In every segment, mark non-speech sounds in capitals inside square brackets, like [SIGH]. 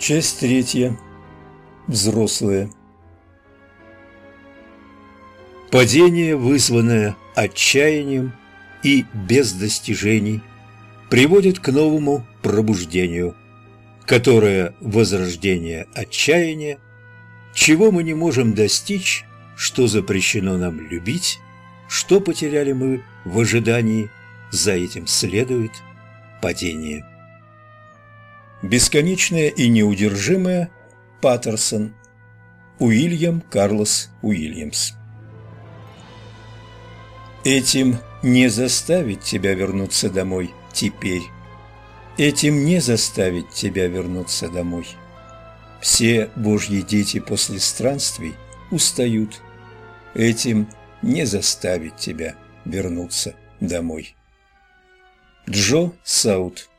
Часть третья. Взрослые. Падение, вызванное отчаянием и без достижений, приводит к новому пробуждению, которое возрождение отчаяния, чего мы не можем достичь, что запрещено нам любить, что потеряли мы в ожидании, за этим следует падение. Бесконечное и неудержимое Паттерсон Уильям Карлос Уильямс Этим не заставить тебя вернуться домой теперь. Этим не заставить тебя вернуться домой. Все Божьи дети после странствий устают. Этим не заставить тебя вернуться домой. Джо Саут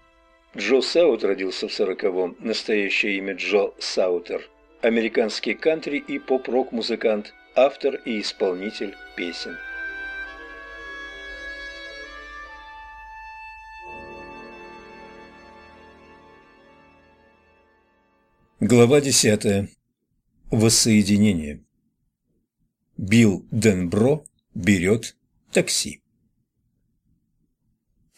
Джо Саут родился в сороковом. Настоящее имя Джо Саутер. Американский кантри и поп-рок музыкант, автор и исполнитель песен. Глава десятая. Воссоединение. Билл Денбро берет такси.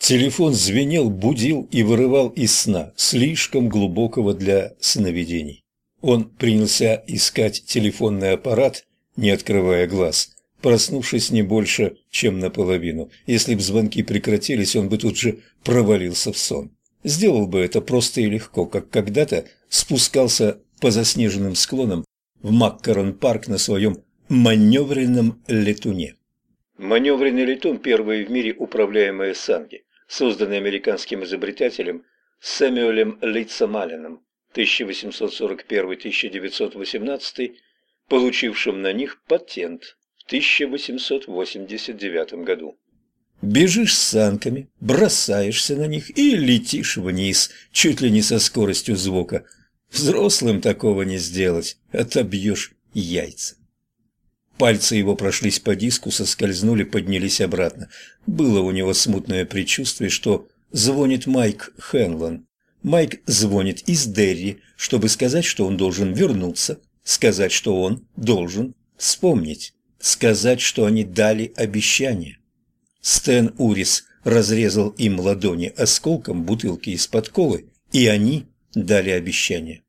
Телефон звенел, будил и вырывал из сна, слишком глубокого для сновидений. Он принялся искать телефонный аппарат, не открывая глаз, проснувшись не больше, чем наполовину. Если бы звонки прекратились, он бы тут же провалился в сон. Сделал бы это просто и легко, как когда-то спускался по заснеженным склонам в Маккарон-парк на своем маневренном летуне. Маневренный летун – первый в мире управляемые санги созданный американским изобретателем Сэмюэлем Литцем Алленом 1841-1918, получившим на них патент в 1889 году. Бежишь с санками, бросаешься на них и летишь вниз, чуть ли не со скоростью звука. Взрослым такого не сделать, отобьешь яйца. Пальцы его прошлись по диску, соскользнули, поднялись обратно. Было у него смутное предчувствие, что звонит Майк Хенлон. Майк звонит из Дерри, чтобы сказать, что он должен вернуться, сказать, что он должен вспомнить, сказать, что они дали обещание. Стэн Урис разрезал им ладони осколком бутылки из-под колы, и они дали обещание.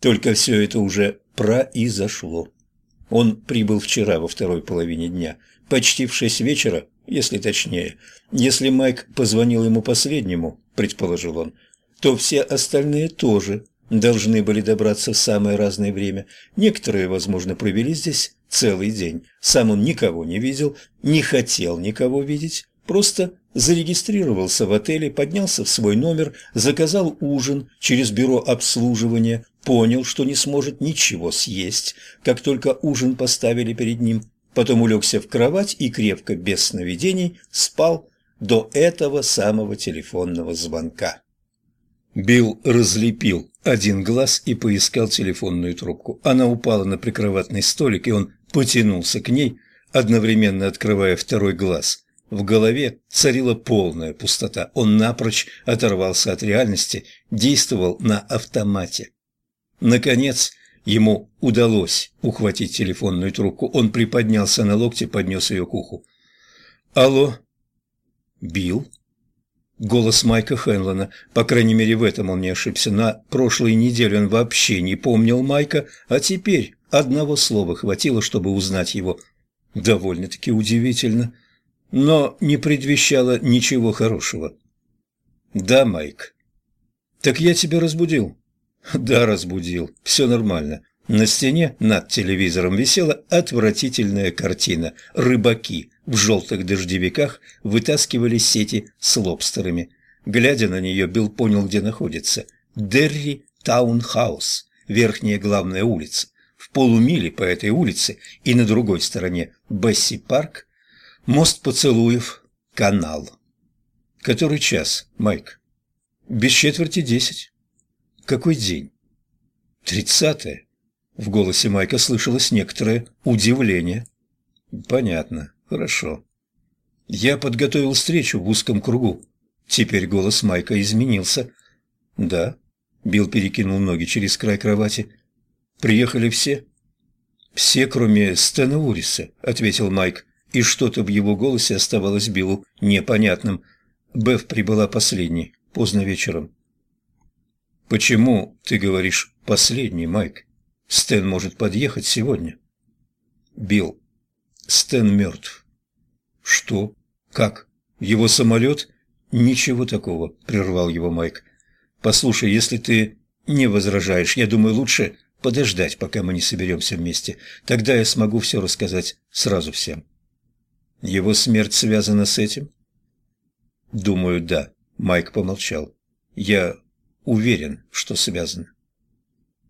Только все это уже произошло. Он прибыл вчера во второй половине дня, почти в шесть вечера, если точнее. Если Майк позвонил ему последнему, предположил он, то все остальные тоже должны были добраться в самое разное время. Некоторые, возможно, провели здесь целый день. Сам он никого не видел, не хотел никого видеть, просто зарегистрировался в отеле, поднялся в свой номер, заказал ужин через бюро обслуживания, понял, что не сможет ничего съесть, как только ужин поставили перед ним, потом улегся в кровать и крепко, без сновидений, спал до этого самого телефонного звонка. Билл разлепил один глаз и поискал телефонную трубку. Она упала на прикроватный столик, и он потянулся к ней, одновременно открывая второй глаз. В голове царила полная пустота. Он напрочь оторвался от реальности, действовал на автомате. Наконец, ему удалось ухватить телефонную трубку. Он приподнялся на локте, поднес ее к уху. «Алло?» «Билл?» Голос Майка Хенлона, по крайней мере в этом он не ошибся. На прошлой неделе он вообще не помнил Майка, а теперь одного слова хватило, чтобы узнать его. Довольно-таки удивительно, но не предвещало ничего хорошего. «Да, Майк». «Так я тебя разбудил». Да, разбудил. Все нормально. На стене над телевизором висела отвратительная картина. Рыбаки в желтых дождевиках вытаскивали сети с лобстерами. Глядя на нее, Билл понял, где находится. Дерри Таунхаус, верхняя главная улица. В полумиле по этой улице и на другой стороне Бесси Парк, мост поцелуев, канал. Который час, Майк? Без четверти десять. Какой день? Тридцатое. В голосе Майка слышалось некоторое удивление. Понятно. Хорошо. Я подготовил встречу в узком кругу. Теперь голос Майка изменился. Да. Билл перекинул ноги через край кровати. «Приехали все?» «Все, кроме Стэна Уриса», — ответил Майк, и что-то в его голосе оставалось Биллу непонятным. Беф прибыла последней, поздно вечером. «Почему ты говоришь «последний», Майк? Стэн может подъехать сегодня». «Билл, Стэн мертв». «Что? Как? Его самолет?» «Ничего такого», — прервал его Майк. «Послушай, если ты не возражаешь, я думаю, лучше подождать, пока мы не соберемся вместе. Тогда я смогу все рассказать сразу всем». «Его смерть связана с этим?» «Думаю, да», — Майк помолчал. «Я уверен, что связано».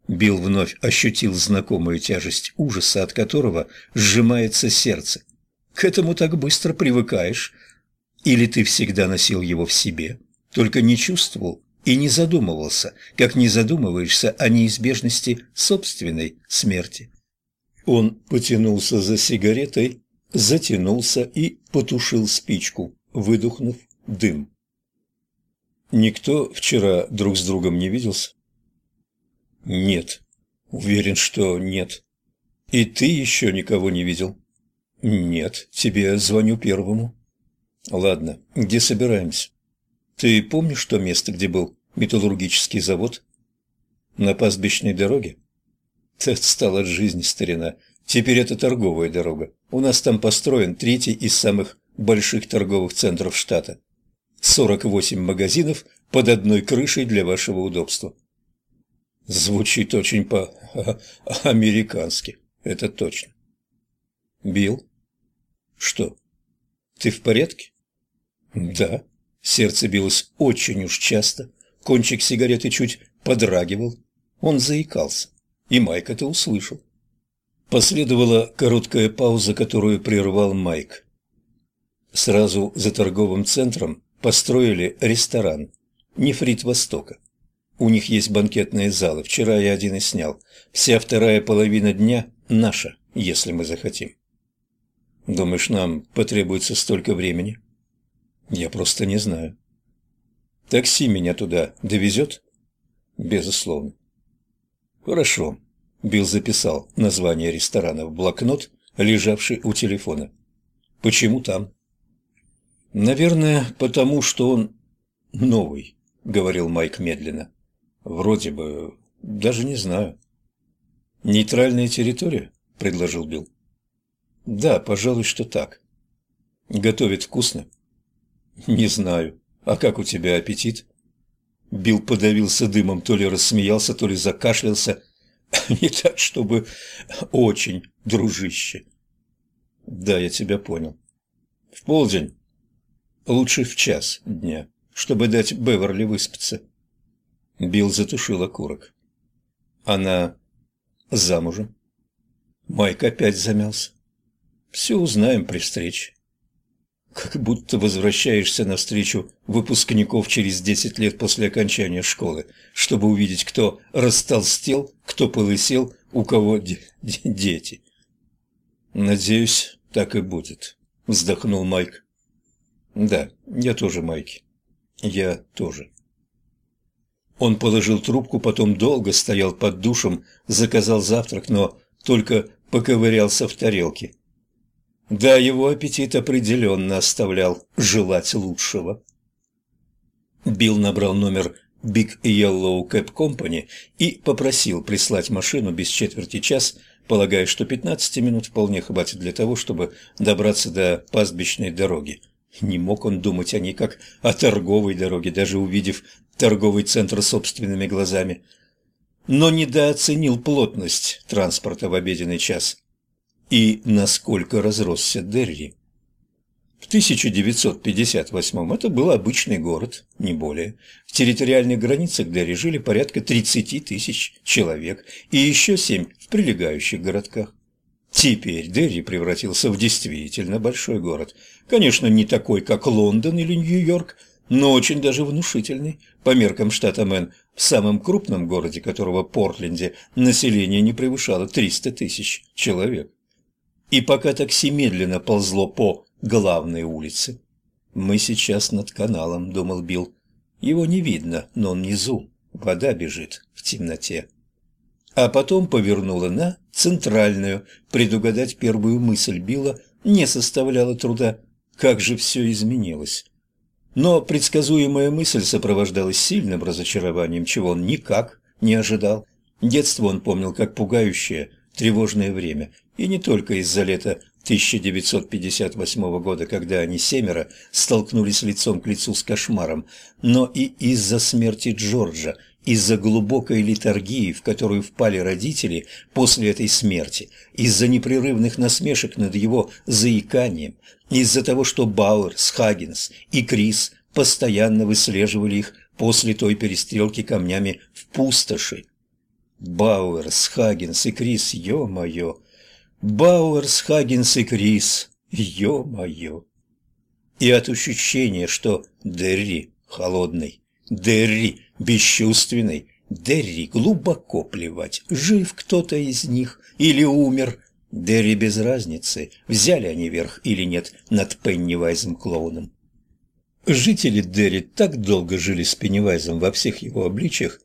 Билл вновь ощутил знакомую тяжесть ужаса, от которого сжимается сердце. К этому так быстро привыкаешь. Или ты всегда носил его в себе, только не чувствовал и не задумывался, как не задумываешься о неизбежности собственной смерти. Он потянулся за сигаретой, затянулся и потушил спичку, выдохнув дым. Никто вчера друг с другом не виделся? Нет. Уверен, что нет. И ты еще никого не видел? Нет, тебе звоню первому. Ладно, где собираемся? Ты помнишь то место, где был металлургический завод? На пастбищной дороге? Ты отстал от жизни, старина. Теперь это торговая дорога. У нас там построен третий из самых больших торговых центров штата. 48 магазинов под одной крышей для вашего удобства. Звучит очень по-американски, это точно. Билл? Что? Ты в порядке? Да. Сердце билось очень уж часто. Кончик сигареты чуть подрагивал. Он заикался. И Майк это услышал. Последовала короткая пауза, которую прервал Майк. Сразу за торговым центром построили ресторан «Нефрит Востока». У них есть банкетные залы, вчера я один и снял. Вся вторая половина дня наша, если мы захотим. Думаешь, нам потребуется столько времени? Я просто не знаю. Такси меня туда довезет? Безусловно. Хорошо. Билл записал название ресторана в блокнот, лежавший у телефона. Почему там? Наверное, потому что он новый, говорил Майк медленно. Вроде бы, даже не знаю. Нейтральная территория, предложил Билл. Да, пожалуй, что так. Готовит вкусно? Не знаю. А как у тебя аппетит? Билл подавился дымом, то ли рассмеялся, то ли закашлялся. [LAUGHS] Не так, чтобы очень, дружище. Да, я тебя понял. В полдень. Лучше в час дня, чтобы дать Беверли выспаться. Билл затушил окурок. Она замужем. Майк опять замялся. Все узнаем при встрече. Как будто возвращаешься на встречу выпускников через десять лет после окончания школы, чтобы увидеть, кто растолстел, кто полысел, у кого де дети. Надеюсь, так и будет, вздохнул Майк. Да, я тоже, Майки. Я тоже. Он положил трубку, потом долго стоял под душем, заказал завтрак, но только поковырялся в тарелке. Да, его аппетит определенно оставлял желать лучшего. Билл набрал номер Big Yellow Cab Company и попросил прислать машину без четверти час, полагая, что 15 минут вполне хватит для того, чтобы добраться до пастбищной дороги. Не мог он думать о ней как о торговой дороге, даже увидев торговый центр собственными глазами. Но недооценил плотность транспорта в обеденный час и насколько разросся Дерри. В 1958 это был обычный город, не более. В территориальных границах Дерри жили порядка 30 тысяч человек и еще семь в прилегающих городках. Теперь Дерри превратился в действительно большой город. Конечно, не такой, как Лондон или Нью-Йорк, но очень даже внушительный по меркам штата Мэн, в самом крупном городе которого Портленде население не превышало 300 тысяч человек. И пока такси медленно ползло по главной улице, «Мы сейчас над каналом», — думал Билл. «Его не видно, но он внизу, вода бежит в темноте. А потом повернула на центральную. Предугадать первую мысль Билла не составляло труда. Как же все изменилось. Но предсказуемая мысль сопровождалась сильным разочарованием, чего он никак не ожидал. Детство он помнил как пугающее, тревожное время, и не только из-за лета 1958 года, когда они семеро столкнулись лицом к лицу с кошмаром, но и из-за смерти Джорджа, из-за глубокой литургии, в которую впали родители после этой смерти, из-за непрерывных насмешек над его заиканием, из-за того, что Бауэр, Хаггинс и Крис постоянно выслеживали их после той перестрелки камнями в пустоши. Бауэрс, Хаггинс и Крис, ё-моё! Бауэрс, Хаггинс и Крис, ё-моё! И от ощущения, что Дерри холодный, Дерри бесчувственный, Дерри глубоко плевать, жив кто-то из них или умер, Дерри без разницы, взяли они верх или нет над Пеннивайзом клоуном. Жители Дерри так долго жили с Пеннивайзом во всех его обличиях,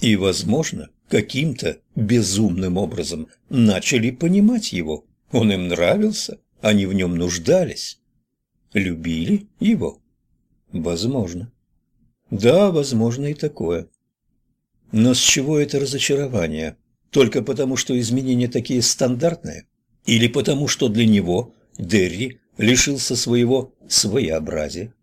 и, возможно, каким-то безумным образом начали понимать его. Он им нравился, они в нем нуждались. Любили его? Возможно. Да, возможно и такое. Но с чего это разочарование? Только потому, что изменения такие стандартные? Или потому, что для него Дерри лишился своего своеобразия?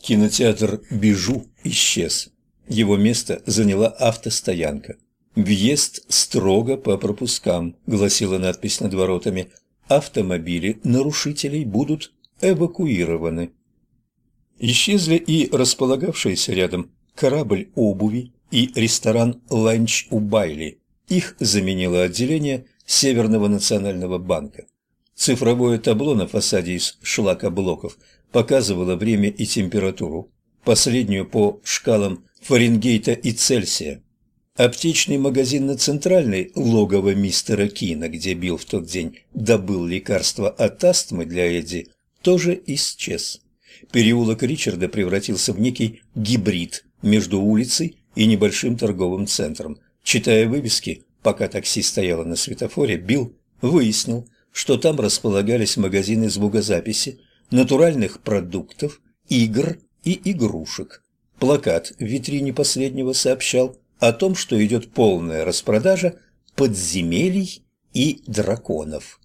Кинотеатр «Бежу» исчез. Его место заняла автостоянка. «Въезд строго по пропускам», – гласила надпись над воротами. «Автомобили нарушителей будут эвакуированы». Исчезли и располагавшиеся рядом корабль обуви и ресторан «Ланч у Байли». Их заменило отделение Северного национального банка. Цифровое табло на фасаде из шлакоблоков показывало время и температуру, последнюю по шкалам Фаренгейта и Цельсия. Аптечный магазин на центральной логово мистера Кина, где Билл в тот день добыл лекарство от астмы для Эдди, тоже исчез. Переулок Ричарда превратился в некий гибрид между улицей и небольшим торговым центром. Читая вывески, пока такси стояло на светофоре, Билл выяснил, что там располагались магазины звукозаписи, натуральных продуктов, игр и игрушек. Плакат в витрине последнего сообщал о том, что идет полная распродажа подземелий и драконов.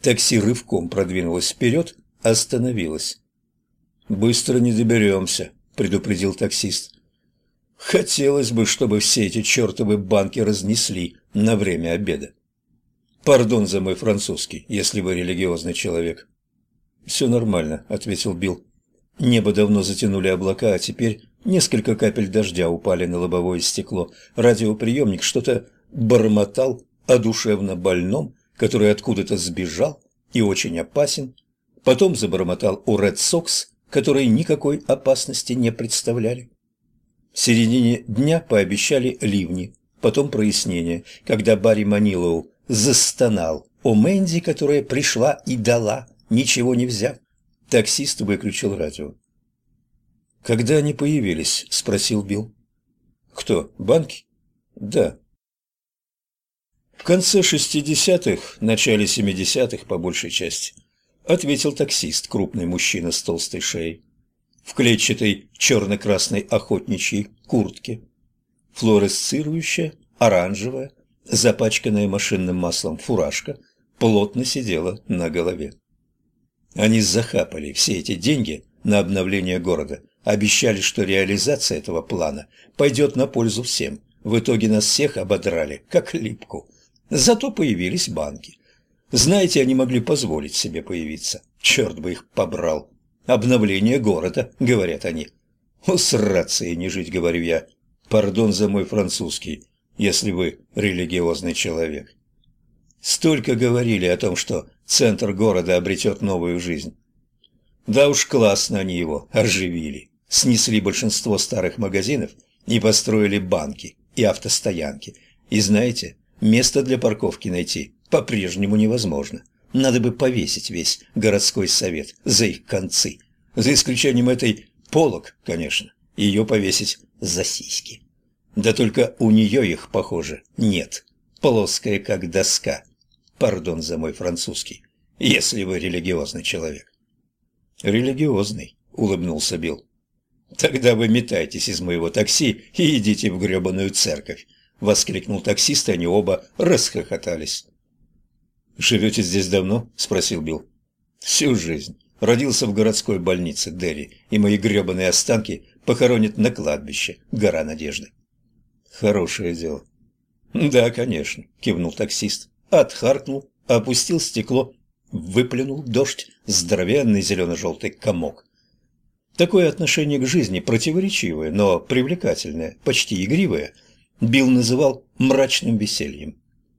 Такси рывком продвинулось вперед, остановилось. «Быстро не доберемся», — предупредил таксист. «Хотелось бы, чтобы все эти чертовы банки разнесли на время обеда. Пардон за мой французский, если вы религиозный человек». «Все нормально», — ответил Билл. Небо давно затянули облака, а теперь Несколько капель дождя упали на лобовое стекло. Радиоприемник что-то бормотал о душевно больном, который откуда-то сбежал и очень опасен. Потом забормотал о Ред Сокс, которые никакой опасности не представляли. В середине дня пообещали ливни, потом прояснение, когда Барри Манилоу застонал о Мэнди, которая пришла и дала, ничего не взяв. Таксист выключил радио. «Когда они появились?» – спросил Билл. «Кто? Банки?» «Да». «В конце шестидесятых, начале семидесятых, по большей части», – ответил таксист, крупный мужчина с толстой шеей. В клетчатой черно-красной охотничьей куртке. Флуоресцирующая, оранжевая, запачканная машинным маслом фуражка плотно сидела на голове. Они захапали все эти деньги на обновление города – Обещали, что реализация этого плана пойдет на пользу всем. В итоге нас всех ободрали, как липку. Зато появились банки. Знаете, они могли позволить себе появиться. Черт бы их побрал. Обновление города, говорят они. Усраться и не жить, говорю я. Пардон за мой французский, если вы религиозный человек. Столько говорили о том, что центр города обретет новую жизнь. Да уж классно они его оживили снесли большинство старых магазинов и построили банки и автостоянки. И знаете, место для парковки найти по-прежнему невозможно. Надо бы повесить весь городской совет за их концы. За исключением этой полок, конечно. ее повесить за сиськи. Да только у нее их, похоже, нет. Плоская, как доска. Пардон за мой французский, если вы религиозный человек. Религиозный, улыбнулся Билл. Тогда вы метайтесь из моего такси и идите в гребаную церковь, воскликнул таксист, и они оба расхохотались. «Живете здесь давно?» – спросил Билл. «Всю жизнь. Родился в городской больнице Дерри, и мои гребаные останки похоронят на кладбище Гора Надежды». «Хорошее дело». «Да, конечно», – кивнул таксист. Отхаркнул, опустил стекло, выплюнул дождь, здоровенный зелено-желтый комок. Такое отношение к жизни противоречивое, но привлекательное, почти игривое, Билл называл мрачным весельем.